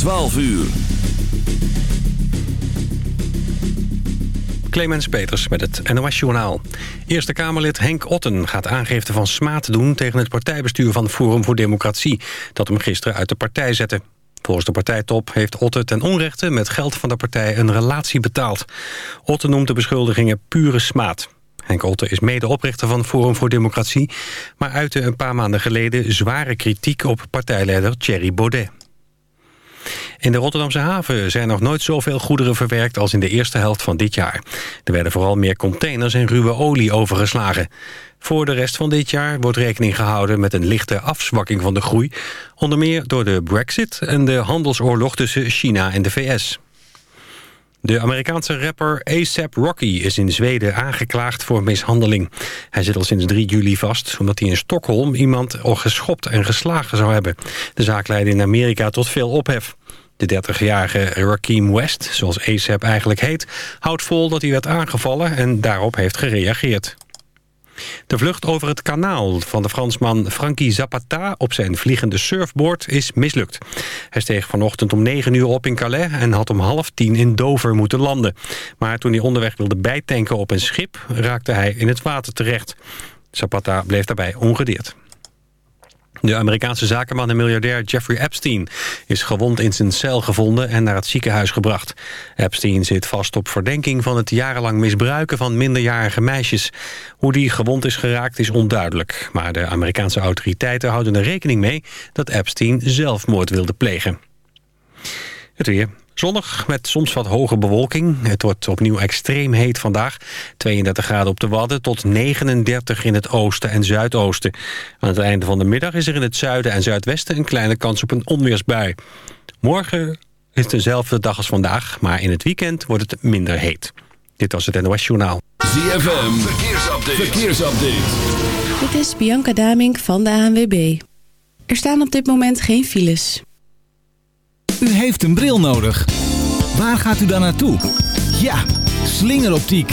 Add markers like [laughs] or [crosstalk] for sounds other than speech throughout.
12 uur. Clemens Peters met het NOS Journaal. Eerste Kamerlid Henk Otten gaat aangifte van smaad doen... tegen het partijbestuur van Forum voor Democratie... dat hem gisteren uit de partij zette. Volgens de partijtop heeft Otten ten onrechte... met geld van de partij een relatie betaald. Otten noemt de beschuldigingen pure smaad. Henk Otten is medeoprichter van Forum voor Democratie... maar uitte een paar maanden geleden zware kritiek op partijleider Thierry Baudet. In de Rotterdamse haven zijn nog nooit zoveel goederen verwerkt als in de eerste helft van dit jaar. Er werden vooral meer containers en ruwe olie overgeslagen. Voor de rest van dit jaar wordt rekening gehouden met een lichte afzwakking van de groei. Onder meer door de brexit en de handelsoorlog tussen China en de VS. De Amerikaanse rapper ASAP Rocky is in Zweden aangeklaagd voor mishandeling. Hij zit al sinds 3 juli vast omdat hij in Stockholm iemand al geschopt en geslagen zou hebben. De zaak leidde in Amerika tot veel ophef. De 30-jarige Rakeem West, zoals ASAP eigenlijk heet... houdt vol dat hij werd aangevallen en daarop heeft gereageerd. De vlucht over het kanaal van de Fransman Frankie Zapata op zijn vliegende surfboard is mislukt. Hij steeg vanochtend om 9 uur op in Calais en had om half tien in Dover moeten landen. Maar toen hij onderweg wilde bijtanken op een schip raakte hij in het water terecht. Zapata bleef daarbij ongedeerd. De Amerikaanse zakenman en miljardair Jeffrey Epstein is gewond in zijn cel gevonden en naar het ziekenhuis gebracht. Epstein zit vast op verdenking van het jarenlang misbruiken van minderjarige meisjes. Hoe die gewond is geraakt is onduidelijk, maar de Amerikaanse autoriteiten houden er rekening mee dat Epstein zelfmoord wilde plegen. Het weer. Zonnig met soms wat hoge bewolking. Het wordt opnieuw extreem heet vandaag. 32 graden op de Wadden tot 39 in het oosten en zuidoosten. Aan het einde van de middag is er in het zuiden en zuidwesten... een kleine kans op een onweersbui. Morgen is dezelfde dag als vandaag, maar in het weekend wordt het minder heet. Dit was het NOS Journaal. ZFM, verkeersupdate. verkeersupdate. Dit is Bianca Damink van de ANWB. Er staan op dit moment geen files. U heeft een bril nodig. Waar gaat u dan naartoe? Ja, slingeroptiek.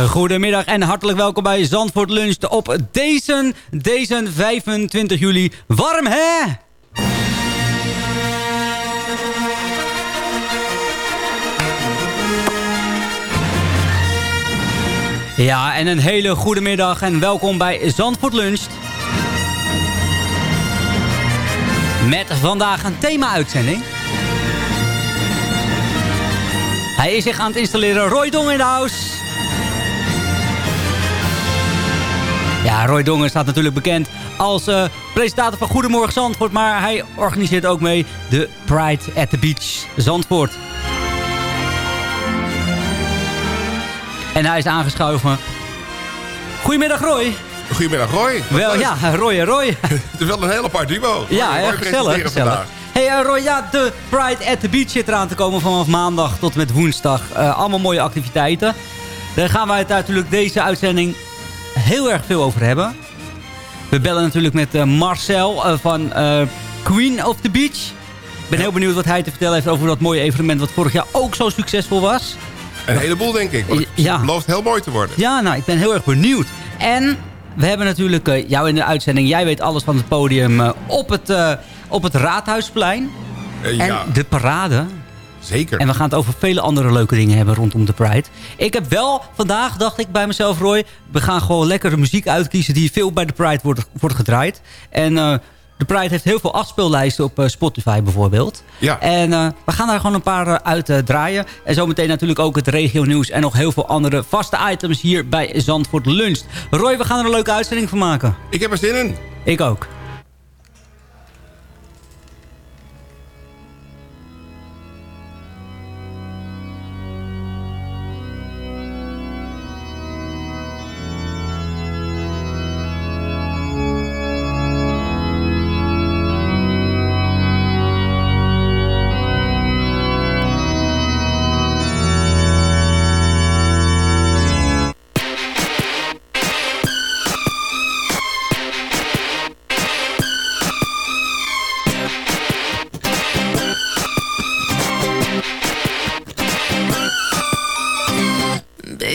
Goedemiddag en hartelijk welkom bij Zandvoort Lunch op deze, deze 25 juli. Warm hè? Ja, en een hele goede middag en welkom bij Zandvoort Lunch. Met vandaag een thema-uitzending. Hij is zich aan het installeren. Roy Dong in de house. Ja, Roy Dongen staat natuurlijk bekend als uh, presentator van Goedemorgen Zandvoort. Maar hij organiseert ook mee de Pride at the Beach Zandvoort. En hij is aangeschoven. Goedemiddag Roy. Goedemiddag Roy. Wel ja, Roy en Roy. [laughs] Het is wel een hele apart duo. Ja, ja gezellig. gezellig. Hey uh, Roy, ja, de Pride at the Beach zit eraan te komen vanaf maandag tot met woensdag. Uh, allemaal mooie activiteiten. Daar gaan wij het natuurlijk deze uitzending heel erg veel over hebben. We bellen natuurlijk met uh, Marcel van Queen of the Beach. Ik ben heel benieuwd wat hij te vertellen heeft over dat mooie evenement... wat vorig jaar ook zo succesvol was. Een heleboel, denk ik. Het ja. belooft heel mooi te worden. Ja, nou, ik ben heel erg benieuwd. En we hebben natuurlijk jou in de uitzending. Jij weet alles van het podium op, het, op het Raadhuisplein. ja. En de parade. Zeker. En we gaan het over vele andere leuke dingen hebben rondom de Pride. Ik heb wel, vandaag dacht ik bij mezelf, Roy... we gaan gewoon lekkere muziek uitkiezen die veel bij de Pride wordt, wordt gedraaid. En de Pride heeft heel veel afspeellijsten op uh, Spotify bijvoorbeeld. Ja. En uh, we gaan daar gewoon een paar uh, uit draaien. En zometeen natuurlijk ook het regio nieuws en nog heel veel andere vaste items hier bij Zandvoort Lunch. Roy, we gaan er een leuke uitzending van maken. Ik heb er zin in. Ik ook.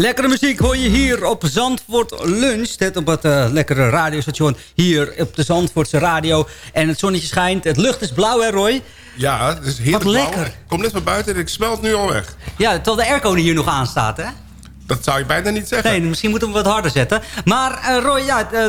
Lekkere muziek hoor je hier op Zandvoort Lunch. Het op het uh, lekkere radiostation hier op de Zandvoortse radio. En het zonnetje schijnt. Het lucht is blauw, hè Roy? Ja, het is heerlijk Wat lekker. Kom net van buiten en ik smelt nu al weg. Ja, terwijl de airco hier nog aanstaat, hè? Dat zou je bijna niet zeggen. Nee, misschien moeten we wat harder zetten. Maar uh, Roy, ja, uh,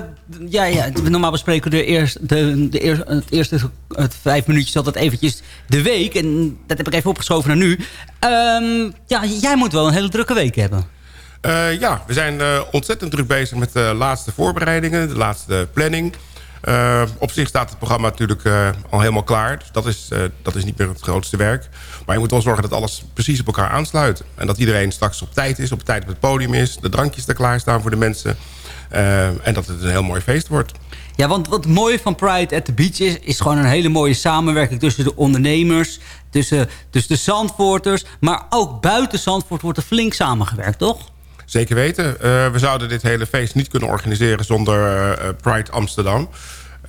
ja, ja, normaal bespreken we de eerste, de, de eerste, het eerste het vijf minuutjes altijd eventjes de week. En dat heb ik even opgeschoven naar nu. Um, ja, jij moet wel een hele drukke week hebben. Uh, ja, we zijn ontzettend druk bezig met de laatste voorbereidingen, de laatste planning. Uh, op zich staat het programma natuurlijk al helemaal klaar. Dus dat is, dat is niet meer het grootste werk. Maar je moet wel zorgen dat alles precies op elkaar aansluit. En dat iedereen straks op tijd is, op tijd op het podium is. De drankjes er klaar staan voor de mensen. en dat het een heel mooi feest wordt. Ja, want wat mooi van Pride at the Beach is... is gewoon een hele mooie samenwerking tussen de ondernemers... tussen, tussen de Zandvoorters... maar ook buiten Zandvoort wordt er flink samengewerkt, toch? Zeker weten. Uh, we zouden dit hele feest niet kunnen organiseren zonder uh, Pride Amsterdam.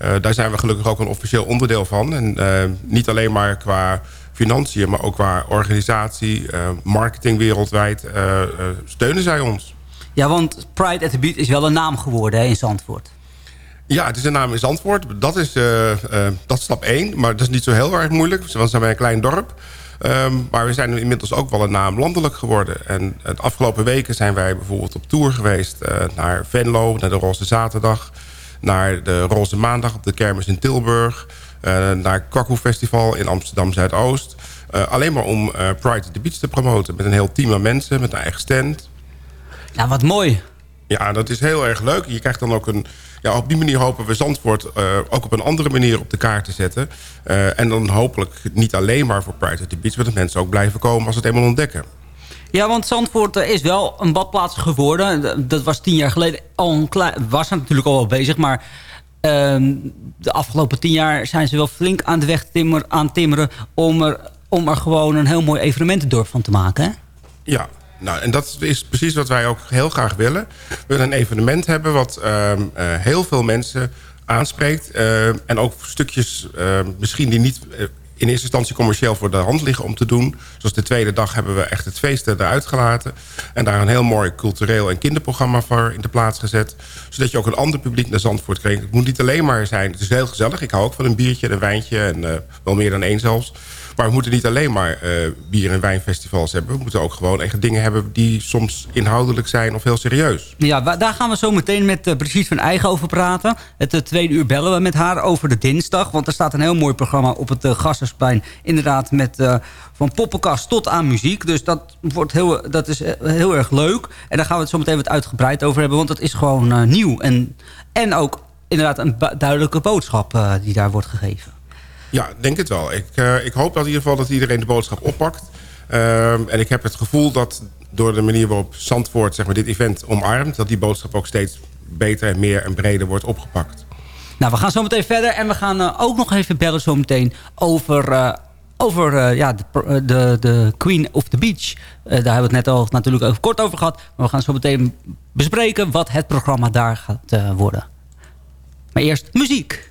Uh, daar zijn we gelukkig ook een officieel onderdeel van. En niet alleen maar qua financiën, maar ook qua organisatie, marketing wereldwijd, steunen zij ons. Ja, want Pride at the Beat is wel een naam geworden hè, in Zandvoort. Ja, het is een naam in Zandvoort. Dat is, dat is stap één, maar dat is niet zo heel erg moeilijk. Want we zijn bij een klein dorp. Um, maar we zijn inmiddels ook wel een naam landelijk geworden. En de afgelopen weken zijn wij bijvoorbeeld op tour geweest... Uh, naar Venlo, naar de Roze Zaterdag... naar de Roze Maandag op de kermis in Tilburg... Uh, naar het Kwakkoe Festival in Amsterdam-Zuidoost. Uh, alleen maar om Pride at the Beach te promoten. Met een heel team aan mensen, met een eigen stand. Ja, wat mooi. Ja, dat is heel erg leuk. Je krijgt dan ook een ja, op die manier hopen we Zandvoort uh, ook op een andere manier op de kaart te zetten. Uh, en dan hopelijk niet alleen maar voor Pride at the Beach... maar dat mensen ook blijven komen als ze het eenmaal ontdekken. Ja, want Zandvoort is wel een badplaats geworden. Dat was tien jaar geleden al een klein... was er natuurlijk al wel bezig, maar... Uh, de afgelopen tien jaar zijn ze wel flink aan de weg timmer, aan timmeren... Om er, om er gewoon een heel mooi evenementendorp van te maken, hè? Ja, nou, en dat is precies wat wij ook heel graag willen. We willen een evenement hebben wat uh, uh, heel veel mensen aanspreekt. Uh, en ook stukjes misschien die niet in eerste instantie commercieel voor de hand liggen om te doen. Zoals de tweede dag hebben we echt het feest eruit gelaten. En daar een heel mooi cultureel en kinderprogramma voor in de plaats gezet. Zodat je ook een ander publiek naar Zandvoort kreeg. Het moet niet alleen maar zijn. Het is heel gezellig. Ik hou ook van een biertje en een wijntje. En wel meer dan één zelfs. Maar we moeten niet alleen maar uh, bier- en wijnfestivals hebben. We moeten ook gewoon echt dingen hebben die soms inhoudelijk zijn of heel serieus. Ja, daar gaan we zo meteen met uh, Brigitte van Eigen over praten. Het uh, tweede uur bellen we met haar over de dinsdag. Want er staat een heel mooi programma op het uh, Gassersplein. Inderdaad met van poppenkast tot aan muziek. Dus dat, wordt heel, dat is heel erg leuk. En daar gaan we het zo meteen wat uitgebreid over hebben. Want dat is gewoon nieuw. En, en ook inderdaad een duidelijke boodschap die daar wordt gegeven. Ja, denk het wel. Ik, uh, ik hoop dat in ieder geval dat iedereen de boodschap oppakt. Uh, en ik heb het gevoel dat door de manier waarop Zandvoort zeg maar, dit event omarmt... dat die boodschap ook steeds beter en meer en breder wordt opgepakt. Nou, we gaan zo meteen verder. En we gaan uh, ook nog even bellen zo meteen over, over ja, de, de, de, Queen of the Beach. daar hebben we het net al natuurlijk kort over gehad. Maar we gaan zo meteen bespreken wat het programma daar gaat worden. Maar eerst muziek.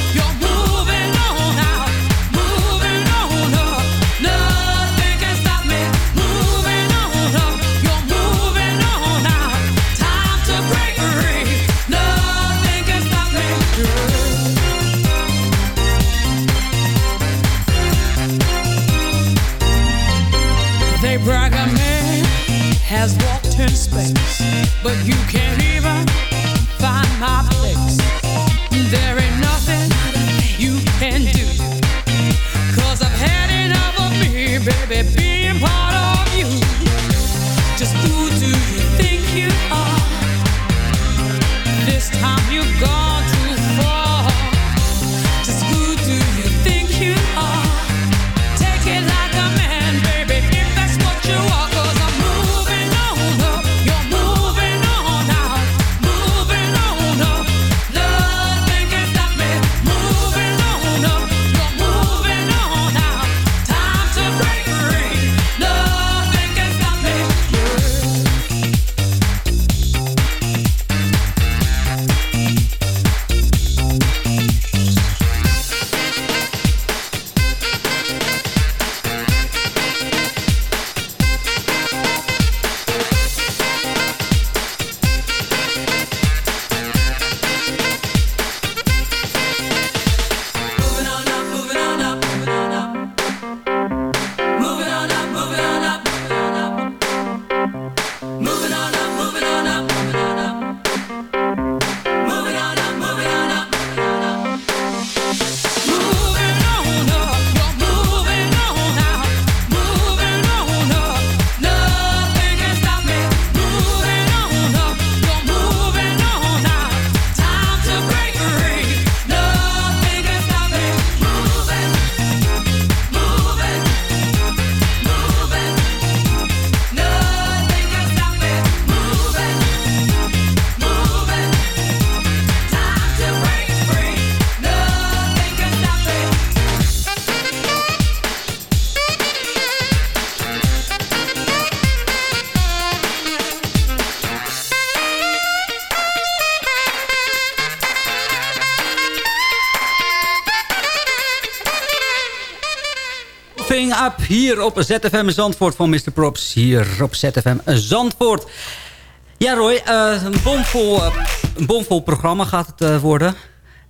but you can't even find my place. There ain't nothing you can do. Hier op ZFM Zandvoort van Mr. Props. Hier op ZFM Zandvoort. Ja Roy, uh, een, bomvol, uh, een bomvol programma gaat het uh, worden.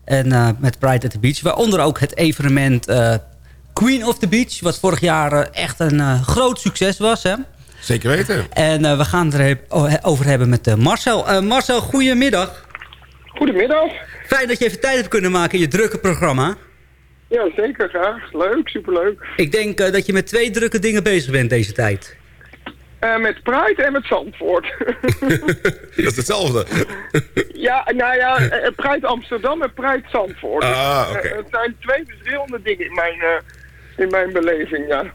En met Pride at the Beach. Waaronder ook het evenement Queen of the Beach. Wat vorig jaar echt een groot succes was. Hè? Zeker weten. En we gaan het erover hebben met Marcel. Marcel, goedemiddag. Goedemiddag. Fijn dat je even tijd hebt kunnen maken in je drukke programma. Ja, zeker. Graag. Leuk. Superleuk. Ik denk uh, dat je met twee drukke dingen bezig bent deze tijd. Uh, met Pride en met Zandvoort. [laughs] dat is hetzelfde. [laughs] ja, nou ja, uh, Pride Amsterdam en Pride Zandvoort. Ah, oké. Okay. het zijn twee verschillende dingen in mijn, in mijn beleving, ja.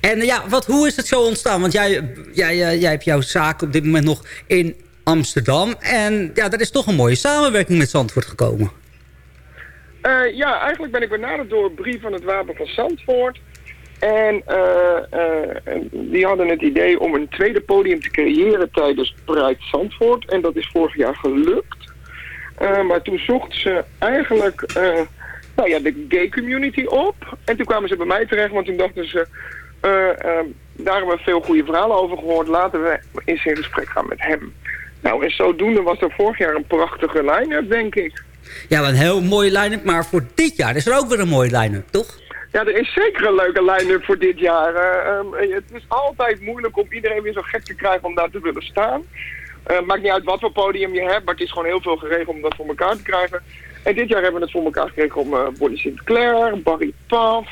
En ja, wat, hoe is het zo ontstaan? Want jij, jij, jij hebt jouw zaak op dit moment nog in Amsterdam. En ja, dat is toch een mooie samenwerking met Zandvoort gekomen. Uh, ja, eigenlijk ben ik benaderd door een brief van het Wapen van Zandvoort. En uh, uh, die hadden het idee om een tweede podium te creëren tijdens Pride Zandvoort. En dat is vorig jaar gelukt. maar toen zochten ze eigenlijk nou ja, de gay community op. En toen kwamen ze bij mij terecht, want toen dachten ze... daar hebben we veel goede verhalen over gehoord. Laten we eens in gesprek gaan met hem. Nou, en zodoende was er vorig jaar een prachtige line-up, denk ik. Ja, een heel mooie line-up, maar voor dit jaar is er ook weer een mooie line-up, toch? Ja, er is zeker een leuke line-up voor dit jaar. Uh, um, het is altijd moeilijk om iedereen weer zo gek te krijgen om daar te willen staan. Uh, maakt niet uit wat voor podium je hebt, maar het is gewoon heel veel geregeld om dat voor elkaar te krijgen. En dit jaar hebben we het voor elkaar gekregen om uh, Bonnie Sinclair, Barry Paf,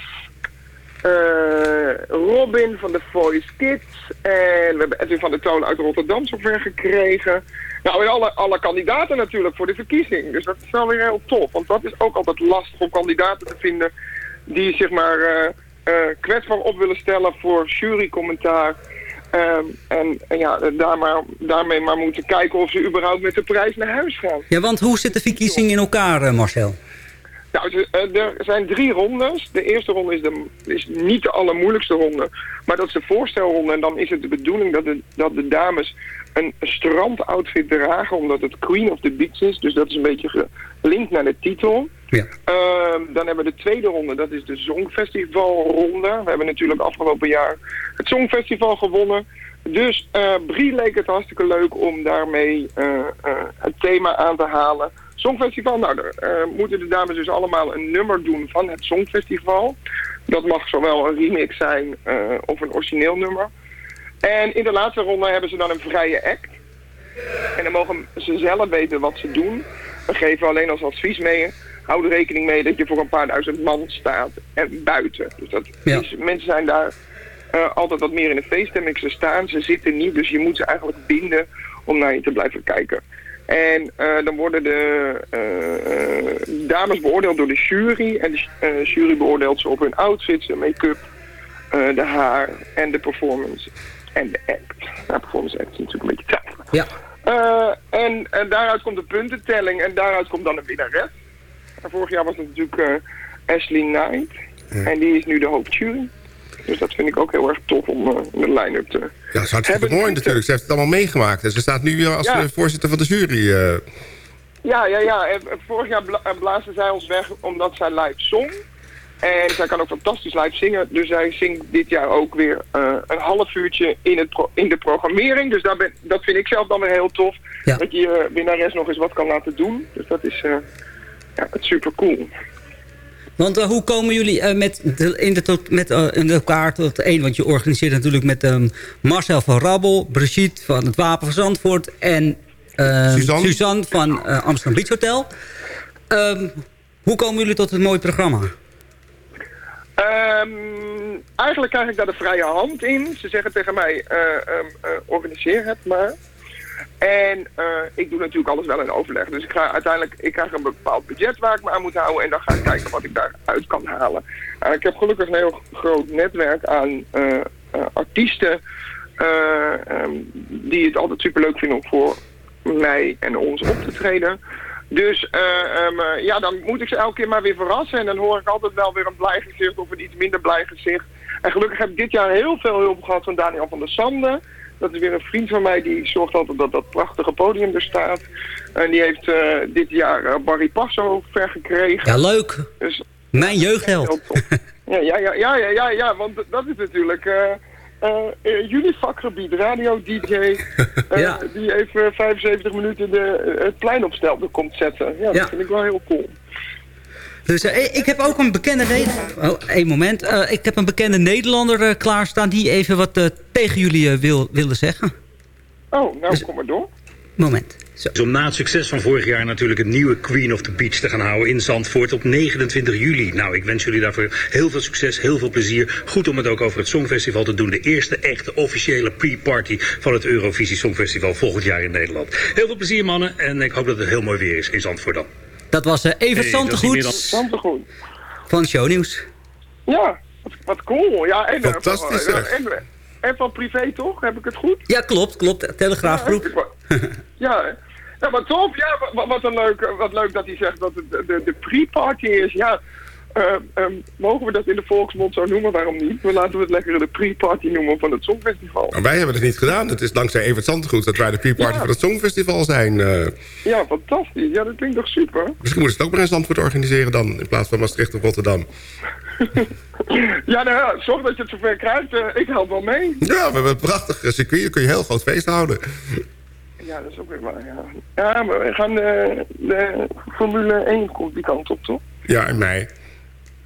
Robin van The Voice Kids en we hebben Edwin van der Toon uit Rotterdam zover gekregen. Nou, en alle, alle kandidaten natuurlijk voor de verkiezing. Dus dat is wel weer heel tof. Want dat is ook altijd lastig om kandidaten te vinden die zeg maar uh, uh, kwetsbaar op willen stellen voor jurycommentaar. Um, en, en, ja, daar maar, daarmee maar moeten kijken of ze überhaupt met de prijs naar huis gaan. Ja, want hoe zit de verkiezing in elkaar, uh, Marcel? Nou, er zijn drie rondes. De eerste ronde is, de, is niet de allermoeilijkste ronde. Maar dat is de voorstelronde. En dan is het de bedoeling dat de, dat de dames een strandoutfit dragen, omdat het Queen of the Beach is. Dus dat is een beetje gelinkt naar de titel. Ja. Uh, dan hebben we de tweede ronde, dat is de Songfestivalronde. We hebben natuurlijk afgelopen jaar het Songfestival gewonnen. Dus uh, Brie leek het hartstikke leuk om daarmee uh, het thema aan te halen. Songfestival, nou, daar moeten de dames dus allemaal een nummer doen van het Songfestival. Dat mag zowel een remix zijn of een origineel nummer. En in de laatste ronde hebben ze dan een vrije act. En dan mogen ze zelf weten wat ze doen. We geven alleen als advies mee. Houd er rekening mee dat je voor een paar duizend man staat en buiten. Dus dat ja. is, mensen zijn daar uh, altijd wat meer in de feeststemming. Ze staan, ze zitten niet, dus je moet ze eigenlijk binden om naar je te blijven kijken. En uh, dan worden de uh, dames beoordeeld door de jury. En de jury beoordeelt ze op hun outfits, de make-up, de haar en de performance en de act. Nou, performance act is natuurlijk een beetje twijfelen. Ja. Uh, en, en daaruit komt de puntentelling en daaruit komt dan een winnares. En vorig jaar was het natuurlijk uh, Ashley Knight. Ja. En die is nu de hoofdjury. Dus dat vind ik ook heel erg tof om uh, de line-up te Ja, dat is mooi natuurlijk. Ze heeft het allemaal meegemaakt. En ze staat nu als Ja. voorzitter van de jury. eh. Ja, ja, ja. En vorig jaar bla blazen zij ons weg omdat zij live zong. En zij kan ook fantastisch live zingen. Dus zij zingt dit jaar ook weer uh, een half uurtje in, het pro in de programmering. Dus daar ben, dat vind ik zelf dan weer heel tof. Ja. Dat je je winnares nog eens wat kan laten doen. Dus dat is uh, ja, super cool. Want uh, hoe komen jullie uh, met, de, in, de tot, met uh, in elkaar tot één? Want je organiseert natuurlijk met um, Marcel van Rabbel, Brigitte van het Wapen van Zandvoort... en Suzanne. Suzanne van Amsterdam Beach Hotel. Um, hoe komen jullie tot een mooi programma? Um, eigenlijk krijg ik daar de vrije hand in. Ze zeggen tegen mij, um, organiseer het maar. En uh, ik doe natuurlijk alles wel in overleg. Dus ik ga uiteindelijk, ik krijg een bepaald budget waar ik me aan moet houden. En dan ga ik kijken wat ik daaruit kan halen. Ik heb gelukkig een heel groot netwerk aan artiesten. Um, die het altijd super leuk vinden om voor mij en ons op te treden. Dus um, ja, dan moet ik ze elke keer maar weer verrassen. En dan hoor ik altijd wel weer een blij gezicht of een iets minder blij gezicht. En gelukkig heb ik dit jaar heel veel hulp gehad van Daniel van der Sande. Dat is weer een vriend van mij die zorgt altijd dat dat prachtige podium er staat. En die heeft uh, dit jaar Barry Passo ver gekregen. Ja, leuk. Dus, Mijn jeugdheld. Ja, ja, ja, ja, ja, ja, want dat is natuurlijk eh, eh, jullie vakgebied, radio-dj, [laughs] eh, die even 75 minuten de, het plein op komt zetten. Ja, dat vind ik wel heel cool. Dus ik heb ook een bekende... Ne- Oh, één moment. Ik heb een bekende Nederlander eh, klaarstaan... die even wat tegen jullie wil, wilde zeggen. Oh, nou kom maar door. Moment. Dus om na het succes van vorig jaar natuurlijk een nieuwe Queen of the Beach te gaan houden in Zandvoort op 29 juli. Nou, ik wens jullie daarvoor heel veel succes, heel veel plezier. Goed om het ook over het Songfestival te doen. De eerste echte officiële pre-party van het Eurovisie Songfestival volgend jaar in Nederland. Heel veel plezier mannen en ik hoop dat het heel mooi weer is in Zandvoort dan. Dat was eh, Evert Hey, dat is niet meer dan- Santegoed van Shownieuws. Ja, wat, wat cool. Ja, en, eh, Fantastisch, van- zeg. en, en van privé toch? Heb ik het goed? Ja, klopt, klopt. Telegraafgroep. Ja, hè? [laughs] ja maar tof. Ja, wat, wat, een leuk, wat leuk dat hij zegt dat het de, pre-party is. Ja, eh, ehm, mogen we dat in de volksmond zo noemen? Waarom niet? We laten we het lekker de pre-party noemen van het Songfestival. Maar wij hebben het niet gedaan. Het is dankzij Evert Zandgoed dat wij de pre-party Ja. van het Songfestival zijn. eh. Ja, fantastisch. Ja, dat klinkt toch super? misschien moeten ze het ook maar in Zandvoort organiseren dan... in plaats van Maastricht of Rotterdam. [laughs] Ja, nou ja, zorg dat je het zover krijgt. Eh, ik help wel mee. Ja, we hebben een prachtig eh, circuit. Kun je heel groot feest houden. Ja, dat is ook weer waar, ja. Ja, maar we gaan eh, de Formule 1 komt die kant op, toch? Ja, in mei.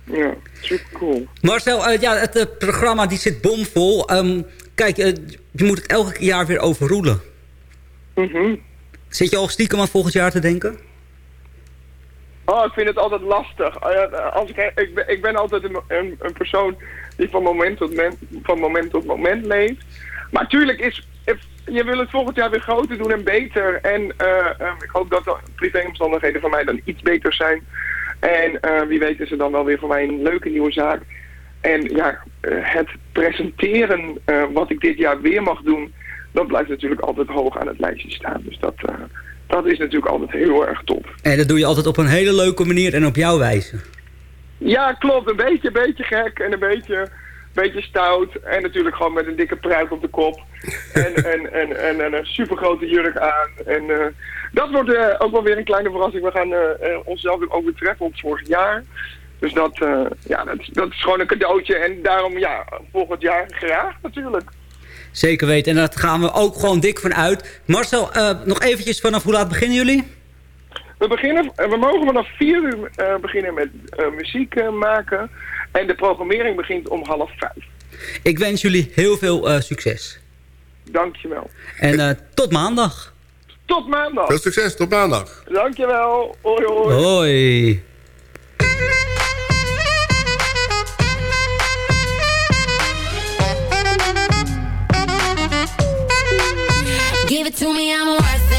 Ja, super cool. Marcel, eh, ja, het eh, programma die zit bomvol. Ehm, kijk, je moet het elk jaar weer overroelen. Mhm. Zit je al stiekem aan volgend jaar te denken? Oh, ik vind het altijd lastig. Oh Als ik, ik, ben, ik ben altijd een, een, een persoon die van moment, tot moment, van moment tot moment leeft. Maar tuurlijk is... Je wil het volgend jaar weer groter doen en beter. En eh, eh, ik hoop dat de privéomstandigheden van mij dan iets beter zijn. En eh, wie weet is er dan wel weer voor mij een leuke nieuwe zaak. En ja, eh, het presenteren wat ik dit jaar weer mag doen... dat blijft natuurlijk altijd hoog aan het lijstje staan. Dus dat, dat is natuurlijk altijd heel erg top. En dat doe je altijd op een hele leuke manier en op jouw wijze. Ja, klopt. Een beetje, beetje gek en een beetje, beetje stout. En natuurlijk gewoon met een dikke pruik op de kop. En, en, [laughs] en, en, en een supergrote jurk aan. En eh, dat wordt eh, ook wel weer een kleine verrassing. We gaan eh, eh, onszelf weer overtreffen op vorig jaar. Dus dat, eh, ja, dat, dat is gewoon een cadeautje. En daarom, ja, volgend jaar graag natuurlijk. Zeker weten. En daar gaan we ook gewoon dik van uit. Marcel, eh, nog eventjes vanaf hoe laat beginnen jullie? We, beginnen, eh, we mogen vanaf vier uur eh, beginnen met eh, muziek maken. En de programmering begint om half vijf. Ik wens jullie heel veel eh, succes. Dankjewel. En eh, tot maandag. Tot maandag. Veel succes, tot maandag. Dankjewel. Hoi hoi. Hoi. Give it to me, I'm worth it.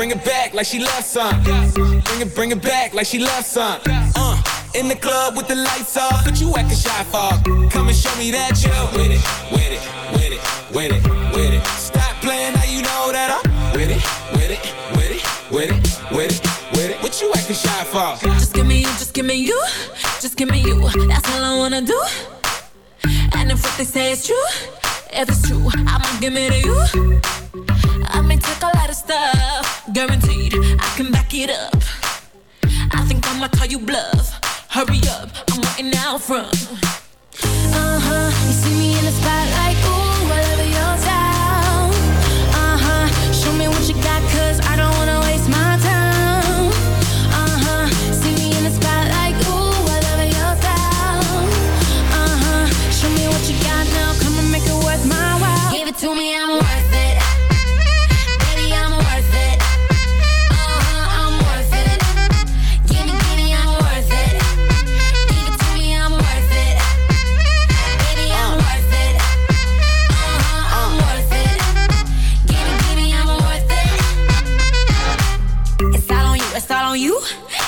Bring it back like she loves some. Bring it, bring it back like she loves some. Uh, in the club with the lights off, but you acting shy for. Come and show me that you're with it, with it, with it, with it, with it. Stop playing now you know that I'm with it, with it, with it, with it, with it, with it. What you acting shy for? Just give me you, just give me you, just give me you. That's all I wanna do. And if what they say is true, if it's true, I'ma give it to you. Take a lot of stuff, guaranteed I can back it up. I think I'ma call you bluff. Hurry up, I'm waiting out front. Uh-huh, you see me in the spotlight, ooh, I love your style. Uh-huh, show me what you got, cause I don't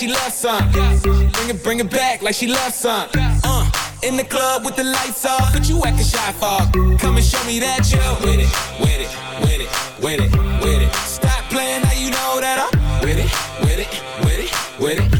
she loves some. Bring it, bring it back like she loves some. Uh, in the club with the lights off, but you acting shy for. Come and show me that you're with it, with it, with it, with it, with it. Stop playing, now you know that I'm with it, with it, with it, with it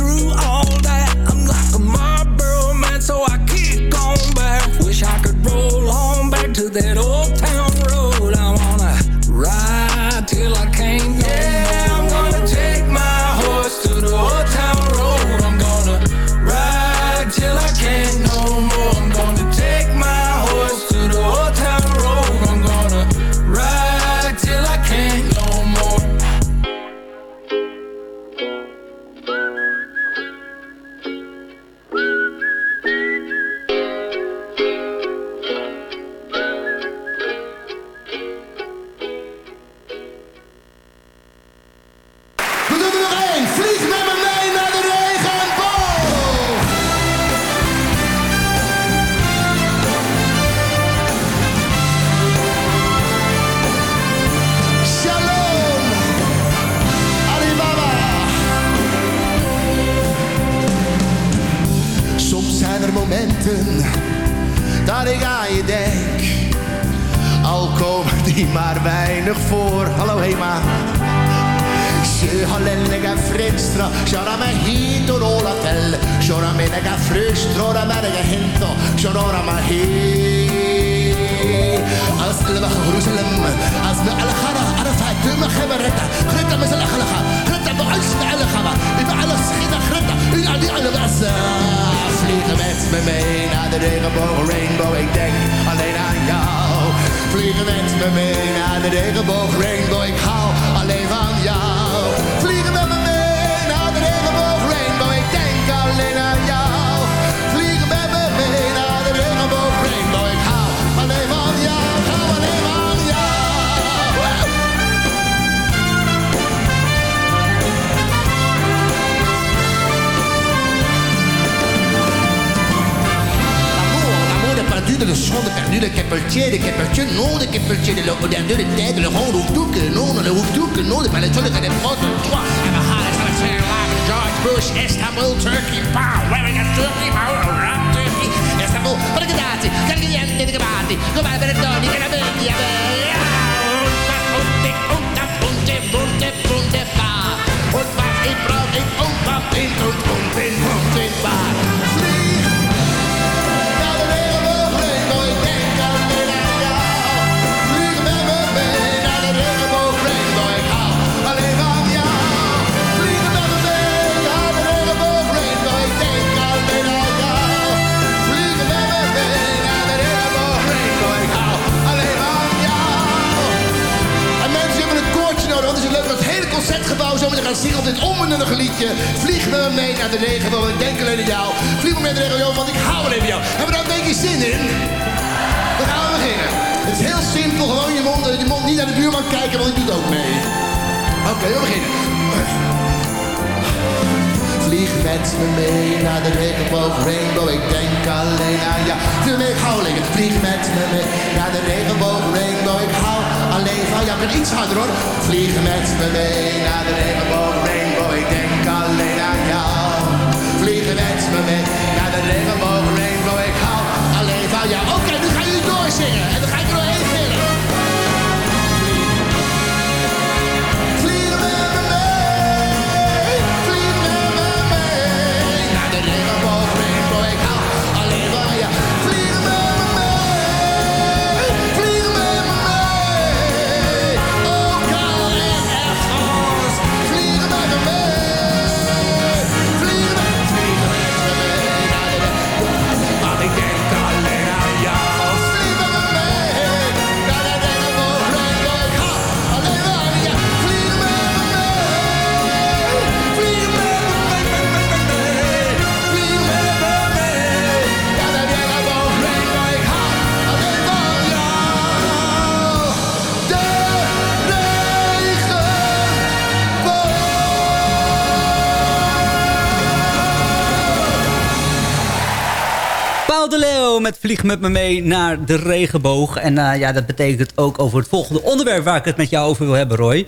met Vlieg met me mee naar de regenboog. En eh, ja, dat betekent ook over het volgende onderwerp... waar ik het met jou over wil hebben, Roy.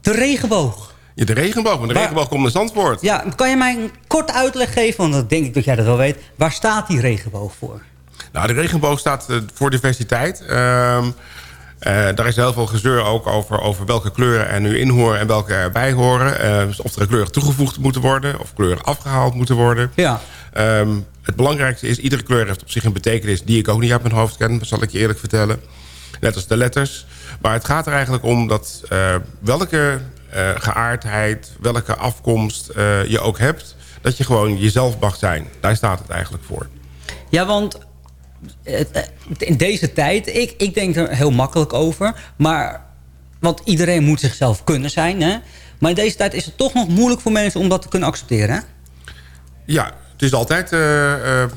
De regenboog. Ja, de regenboog, want de Waar- regenboog komt naar Zandvoort. Ja, kan je mij een kort uitleg geven? Want dan denk ik dat jij dat wel weet. Waar staat die regenboog voor? Nou, de regenboog staat eh, voor diversiteit. Eh, daar is heel veel gezeur ook over, over welke kleuren er nu in horen en welke erbij horen. Dus of er kleuren toegevoegd moeten worden of kleuren afgehaald moeten worden. Ja. Ehm, het belangrijkste is, iedere kleur heeft op zich een betekenis... die ik ook niet uit mijn hoofd ken, zal ik je eerlijk vertellen. Net als de letters. Maar het gaat er eigenlijk om dat eh, welke eh, geaardheid, welke afkomst eh, je ook hebt... dat je gewoon jezelf mag zijn. Daar staat het eigenlijk voor. Ja, want in deze tijd, ik, ik denk er heel makkelijk over. Maar, want iedereen moet zichzelf kunnen zijn. Hè? Maar in deze tijd is het toch nog moeilijk voor mensen om dat te kunnen accepteren. Hè? Ja, het is altijd eh, eh,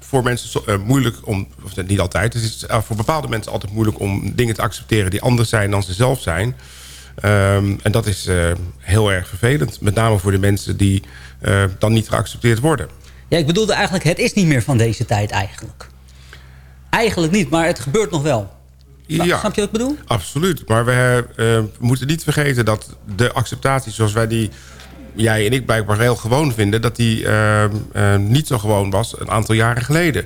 voor mensen eh, moeilijk om... of niet altijd, het is voor bepaalde mensen altijd moeilijk... om dingen te accepteren die anders zijn dan ze zelf zijn. Ehm, en dat is heel erg vervelend. Met name voor de mensen die dan niet geaccepteerd worden. Ja, ik bedoelde eigenlijk, het is niet meer van deze tijd eigenlijk. Eigenlijk niet, maar het gebeurt nog wel. Nou, Ja. Snap je wat ik bedoel? Absoluut. Maar we eh, moeten niet vergeten dat de acceptatie zoals wij die... jij en ik blijkbaar heel gewoon vinden... dat die eh, eh, niet zo gewoon was een aantal jaren geleden.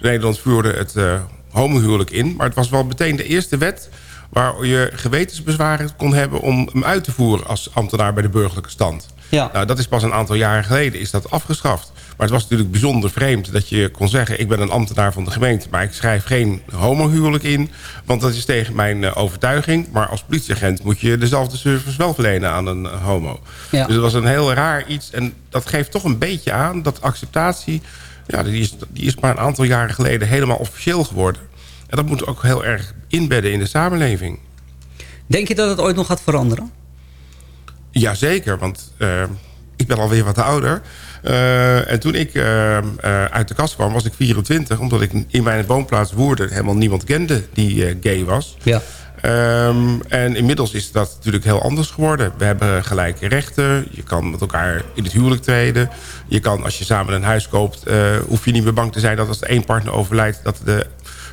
Nederland voerde het eh homohuwelijk in... maar het was wel meteen de eerste wet... waar je gewetensbezwaren kon hebben om hem uit te voeren... als ambtenaar bij de burgerlijke stand. Ja. Nou, dat is pas een aantal jaren geleden is dat afgeschaft. Maar het was natuurlijk bijzonder vreemd dat je kon zeggen... ik ben een ambtenaar van de gemeente, maar ik schrijf geen homohuwelijk in... want dat is tegen mijn eh, overtuiging. Maar als politieagent moet je dezelfde service wel verlenen aan een eh, homo. Ja. Dus het was een heel raar iets. En dat geeft toch een beetje aan dat acceptatie... Ja, die, is, die is maar een aantal jaren geleden helemaal officieel geworden. En dat moet ook heel erg inbedden in de samenleving. Denk je dat het ooit nog gaat veranderen? Jazeker, want eh, ik ben alweer wat ouder. Eh, en toen ik eh, eh, uit de kast kwam, was ik 24... omdat ik in mijn woonplaats Woerden helemaal niemand kende die gay was. Ja. Ehm, en inmiddels is dat natuurlijk heel anders geworden. We hebben gelijke rechten. Je kan met elkaar in het huwelijk treden. Je kan, als je samen een huis koopt... hoef je niet meer bang te zijn dat als één partner overlijdt... dat de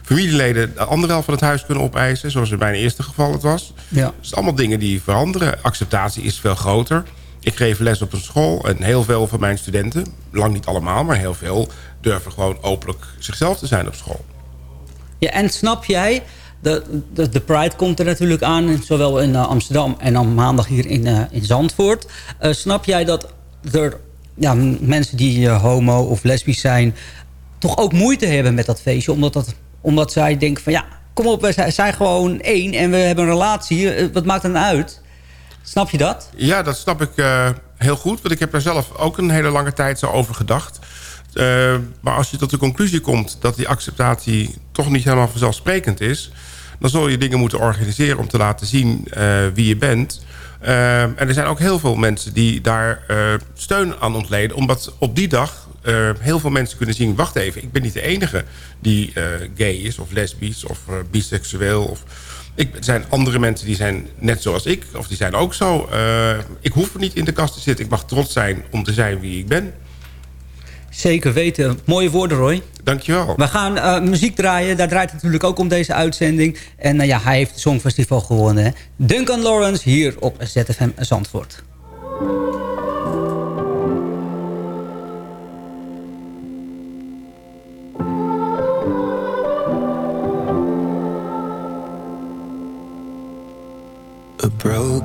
familieleden de andere helft van het huis kunnen opeisen. Zoals in mijn eerste geval het was. Ja. Het zijn allemaal dingen die veranderen. Acceptatie is veel groter. Ik geef les op een school en heel veel van mijn studenten... lang niet allemaal, maar heel veel... durven gewoon openlijk zichzelf te zijn op school. Ja, en snap jij... De, de, de Pride komt er natuurlijk aan, zowel in eh, Amsterdam en dan maandag hier in, eh, in Zandvoort. Eh, snap jij dat er ja, mensen die homo of lesbisch zijn... toch ook moeite hebben met dat feestje? Omdat, dat, omdat zij denken van ja, kom op, we zijn- gewoon één en we hebben een relatie. Wat maakt het dan uit? Snap je dat? Ja, dat snap ik eh, heel goed. Want ik heb daar zelf ook een hele lange tijd zo over gedacht. Eh, maar als je tot de conclusie komt dat die acceptatie toch niet helemaal vanzelfsprekend is... dan zul je dingen moeten organiseren om te laten zien eh, wie je bent. En er zijn ook heel veel mensen die daar steun aan ontleden. Omdat op die dag eh, heel veel mensen kunnen zien... wacht even, ik ben niet de enige die eh, gay is of lesbisch of eh, biseksueel... Of, ik, er zijn andere mensen die zijn net zoals ik. Of die zijn ook zo. Ik hoef er niet in de kast te zitten. Ik mag trots zijn om te zijn wie ik ben. Zeker weten. Mooie woorden, Roy. Dankjewel. We gaan muziek draaien. Daar draait het natuurlijk ook om deze uitzending. En eh, ja, hij heeft het Songfestival gewonnen. Hè. Duncan Lawrence hier op ZFM Zandvoort.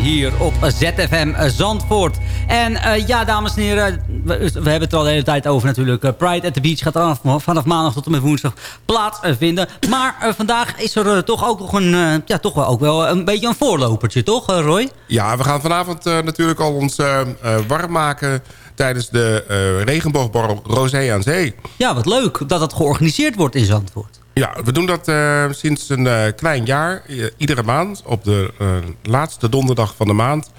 hier op ZFM Zandvoort. En eh, ja, dames en heren, we, we hebben het er al de hele tijd over natuurlijk. Eh, Pride at the Beach gaat vanaf, vanaf maandag tot en met woensdag plaatsvinden. Maar eh, vandaag is er toch ook nog een, ja, toch wel, ook wel een beetje een voorlopertje, toch Roy? Ja, we gaan vanavond natuurlijk al ons warm maken... tijdens de regenboogborrel Rosé aan Zee. Ja, wat leuk dat dat georganiseerd wordt in Zandvoort. Ja, we doen dat eh, sinds een eh, klein jaar. Iedere maand op de eh, laatste donderdag van de maand...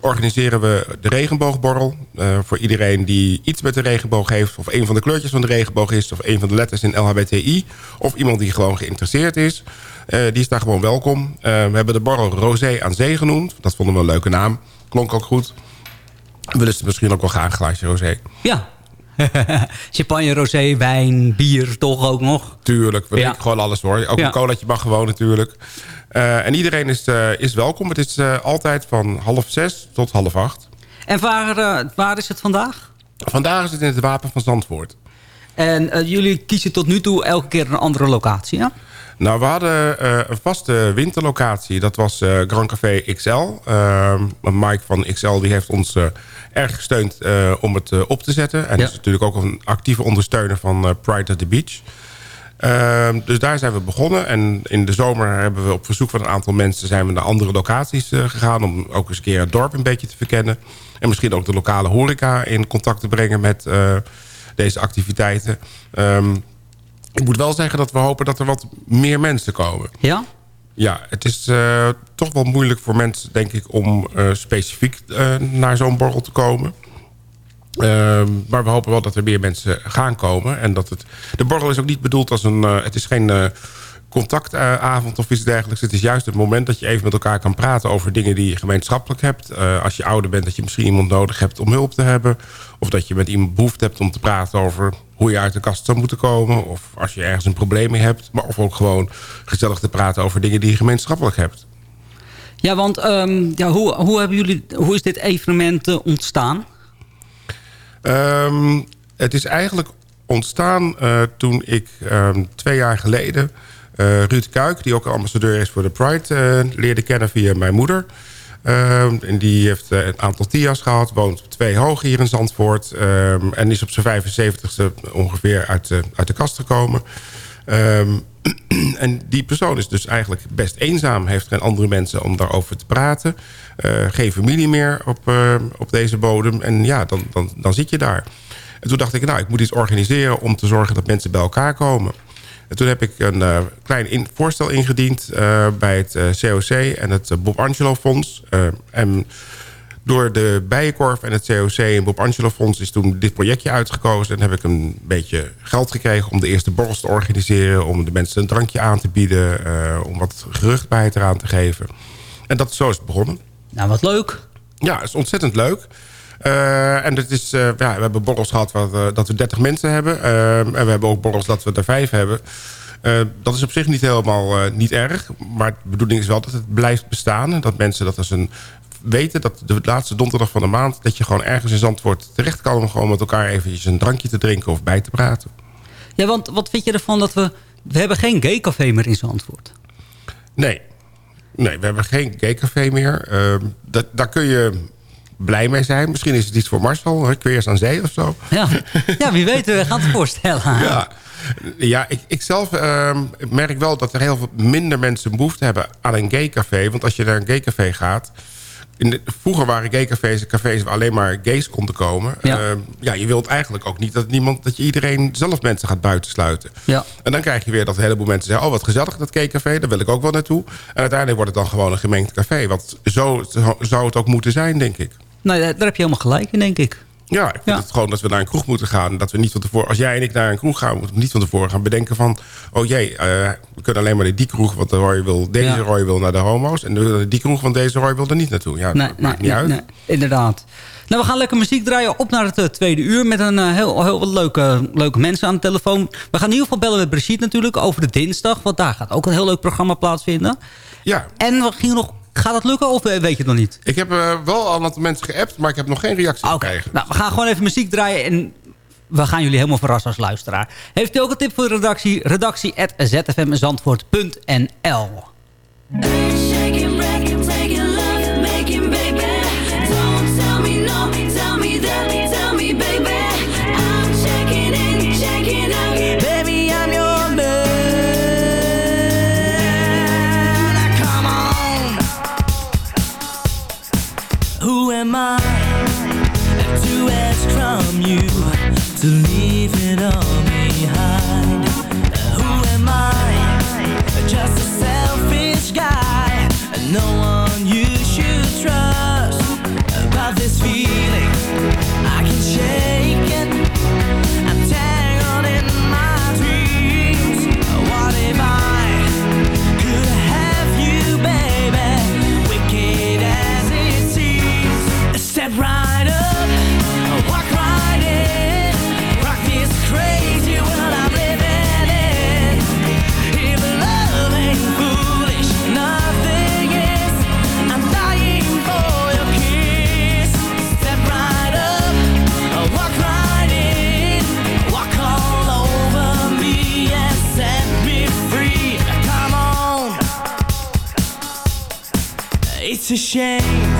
organiseren we de regenboogborrel. Voor iedereen die iets met de regenboog heeft... of een van de kleurtjes van de regenboog is... of een van de letters in LHBTI... of iemand die gewoon geïnteresseerd is. die is daar gewoon welkom. We hebben de borrel Rosé aan Zee genoemd. Dat vonden we een leuke naam. Klonk ook goed. We lusten misschien ook wel graag een glaasje rosé. Ja. [laughs] Champagne, rosé, wijn, bier toch ook nog. Tuurlijk, we Ja. drinken gewoon alles hoor. Ook Ja. een colaatje mag gewoon natuurlijk. Eh, en iedereen is, eh, is welkom. Het is eh, altijd van half zes tot half acht. En waar, waar is het vandaag? Vandaag is het in het Wapen van Zandvoort. En jullie kiezen tot nu toe elke keer een andere locatie, ja? Nou, we hadden eh, een vaste winterlocatie. Dat was eh, Grand Café XL. Uh, Mike van XL die heeft ons eh, erg gesteund om het op te zetten. En Ja. is natuurlijk ook een actieve ondersteuner van Pride at the Beach. Ehm, dus daar zijn we begonnen. En in de zomer hebben we op verzoek van een aantal mensen... zijn we naar andere locaties gegaan... om ook eens een keer het dorp een beetje te verkennen. En misschien ook de lokale horeca in contact te brengen... met deze activiteiten. Ehm, ik moet wel zeggen dat we hopen dat er wat meer mensen komen. Ja? Ja, het is eh, toch wel moeilijk voor mensen, denk ik... om eh, specifiek eh, naar zo'n borrel te komen. Ehm, maar we hopen wel dat er meer mensen gaan komen. En dat het, de borrel is ook niet bedoeld als een... het is geen contactavond of iets dergelijks. Het is juist het moment dat je even met elkaar kan praten... over dingen die je gemeenschappelijk hebt. Als je ouder bent, dat je misschien iemand nodig hebt om hulp te hebben. Of dat je met iemand behoefte hebt om te praten over... hoe je uit de kast zou moeten komen. Of als je ergens een probleem mee hebt. Maar of ook gewoon gezellig te praten over dingen die je gemeenschappelijk hebt. Ja, want ehm, ja, hoe, hoe, hebben jullie, hoe is dit evenement eh, ontstaan? Ehm, het is eigenlijk ontstaan eh, toen ik ehm, twee jaar geleden... eh, Ruud Kuik, die ook ambassadeur is voor de Pride... leerde kennen via mijn moeder. Ehm, en die heeft eh, een aantal TIA's gehad. Woont op twee hoog hier in Zandvoort. ehm, en is op zijn 75ste ongeveer uit, de- uit de kast gekomen. Ehm, [clears throat] en die persoon is dus eigenlijk best eenzaam. Heeft geen andere mensen om daarover te praten. Eh, geen familie meer op, eh, op deze bodem. En ja, dan, dan, dan zit je daar. En toen dacht ik, nou, ik moet iets organiseren... om te zorgen dat mensen bij elkaar komen. En toen heb ik een eh, klein in- voorstel ingediend... eh, bij het eh, COC en het eh, Bob Angelo Fonds. Eh, en door de Bijenkorf en het COC en Bob Angelo Fonds... is toen dit projectje uitgekozen. En heb ik een beetje geld gekregen om de eerste borrels te organiseren... om de mensen een drankje aan te bieden... eh, om wat geruchtbaarheid eraan te geven. En dat, zo is het begonnen. Nou, wat leuk. Ja, het is ontzettend leuk. Eh, en het is, eh, ja, we hebben borrels gehad wat, eh, dat we 30 mensen hebben. En we hebben ook borrels dat we er vijf hebben. Dat is op zich niet helemaal niet erg. Maar de bedoeling is wel dat het blijft bestaan. En dat mensen dat als een weten dat de laatste donderdag van de maand... dat je gewoon ergens in Zandvoort terecht kan... om gewoon met elkaar eventjes een drankje te drinken of bij te praten. Ja, want wat vind je ervan dat we... We hebben geen gaycafé meer in Zandvoort. Nee. Nee, we hebben geen gaycafé meer. Eh, dat, daar kun je blij mee zijn. Misschien is het iets voor Marcel. hè, Queers aan zee of zo. Ja, ja wie weet, we gaan het [laughs] voorstellen. Ja, ja ik, ik zelf ehm, merk wel dat er heel veel minder mensen behoefte hebben aan een gaycafé. Want als je naar een gaycafé gaat... In de- vroeger waren gaycafés cafés waar alleen maar gays konden komen. Ja. Ja. ja, je wilt eigenlijk ook niet dat, niemand, dat je iedereen zelf mensen gaat buitensluiten. Ja. En dan krijg je weer dat een heleboel mensen zeggen... oh, wat gezellig dat gaycafé, daar wil ik ook wel naartoe. En uiteindelijk wordt het dan gewoon een gemengd café. Want zo zou het ook moeten zijn, denk ik. Nou, daar daar heb je helemaal gelijk in, denk ik. Ja, ik vind het gewoon dat we naar een kroeg moeten gaan. Dat we niet van tevoren, als jij en ik naar een kroeg gaan, moeten we niet van tevoren gaan bedenken van, oh jee, eh, we kunnen alleen maar naar die kroeg, want de Roy wil, deze Ja. Roy wil naar de homo's. En de, die kroeg, want deze Roy wil er niet naartoe. Ja, Nee, dat nee, maakt niet nee, uit. inderdaad. Nou, we gaan lekker muziek draaien op naar het eh, tweede uur... met een eh, heel, heel wat leuke, leuke mensen aan de telefoon. We gaan in ieder geval bellen met Brigitte natuurlijk over de dinsdag... want daar gaat ook een heel leuk programma plaatsvinden. Ja. En we gingen nog... Gaat dat lukken of eh, weet je het nog niet? Ik heb eh, wel al een aantal mensen geappt, maar ik heb nog geen reactie gekregen. Nou, we gaan gewoon even muziek draaien en we gaan jullie helemaal verrassen als luisteraar. Heeft u ook een tip voor de redactie? Redactie at zfmzandvoort.nl am I to ask from you to leave a shame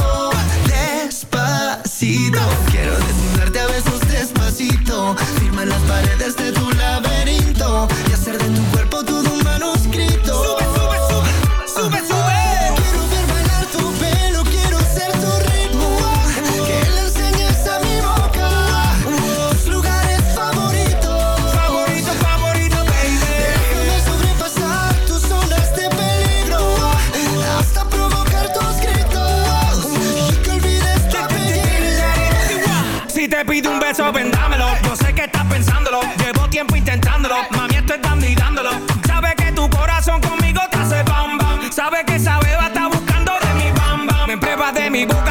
Vendámelo. Yo sé que estás pensándolo. Llevo tiempo intentándolo. Mami, estoy dando y dándolo. Sabe que tu corazón conmigo te hace bam bam. Sabe que esa beba está buscando de mi bam bam. Me pruebas de mi boca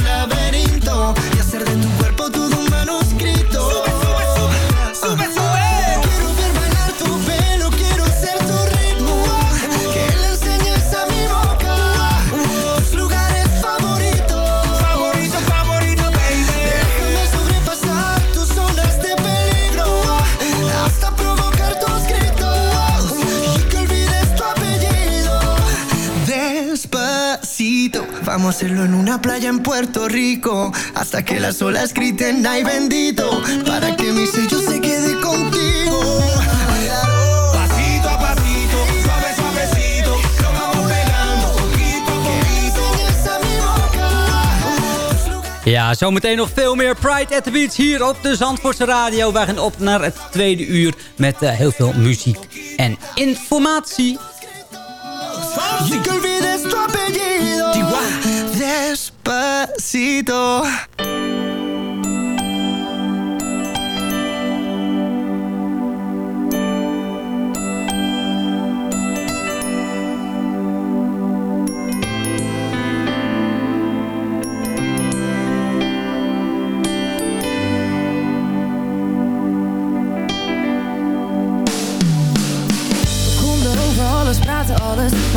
hacerlo en una playa en Puerto Rico hasta que las olas griten ay bendito para que mi sello se quede contigo. Pasito a pasito, suave, suavecito. Nos vamos pegando poquito a poquito. Ja, zometeen nog veel meer Pride at the Beach hier op de Zandvoortse Radio. Wij gaan op naar het tweede uur met eh, heel veel muziek en informatie. Y que olvides tu apellido. Despacito.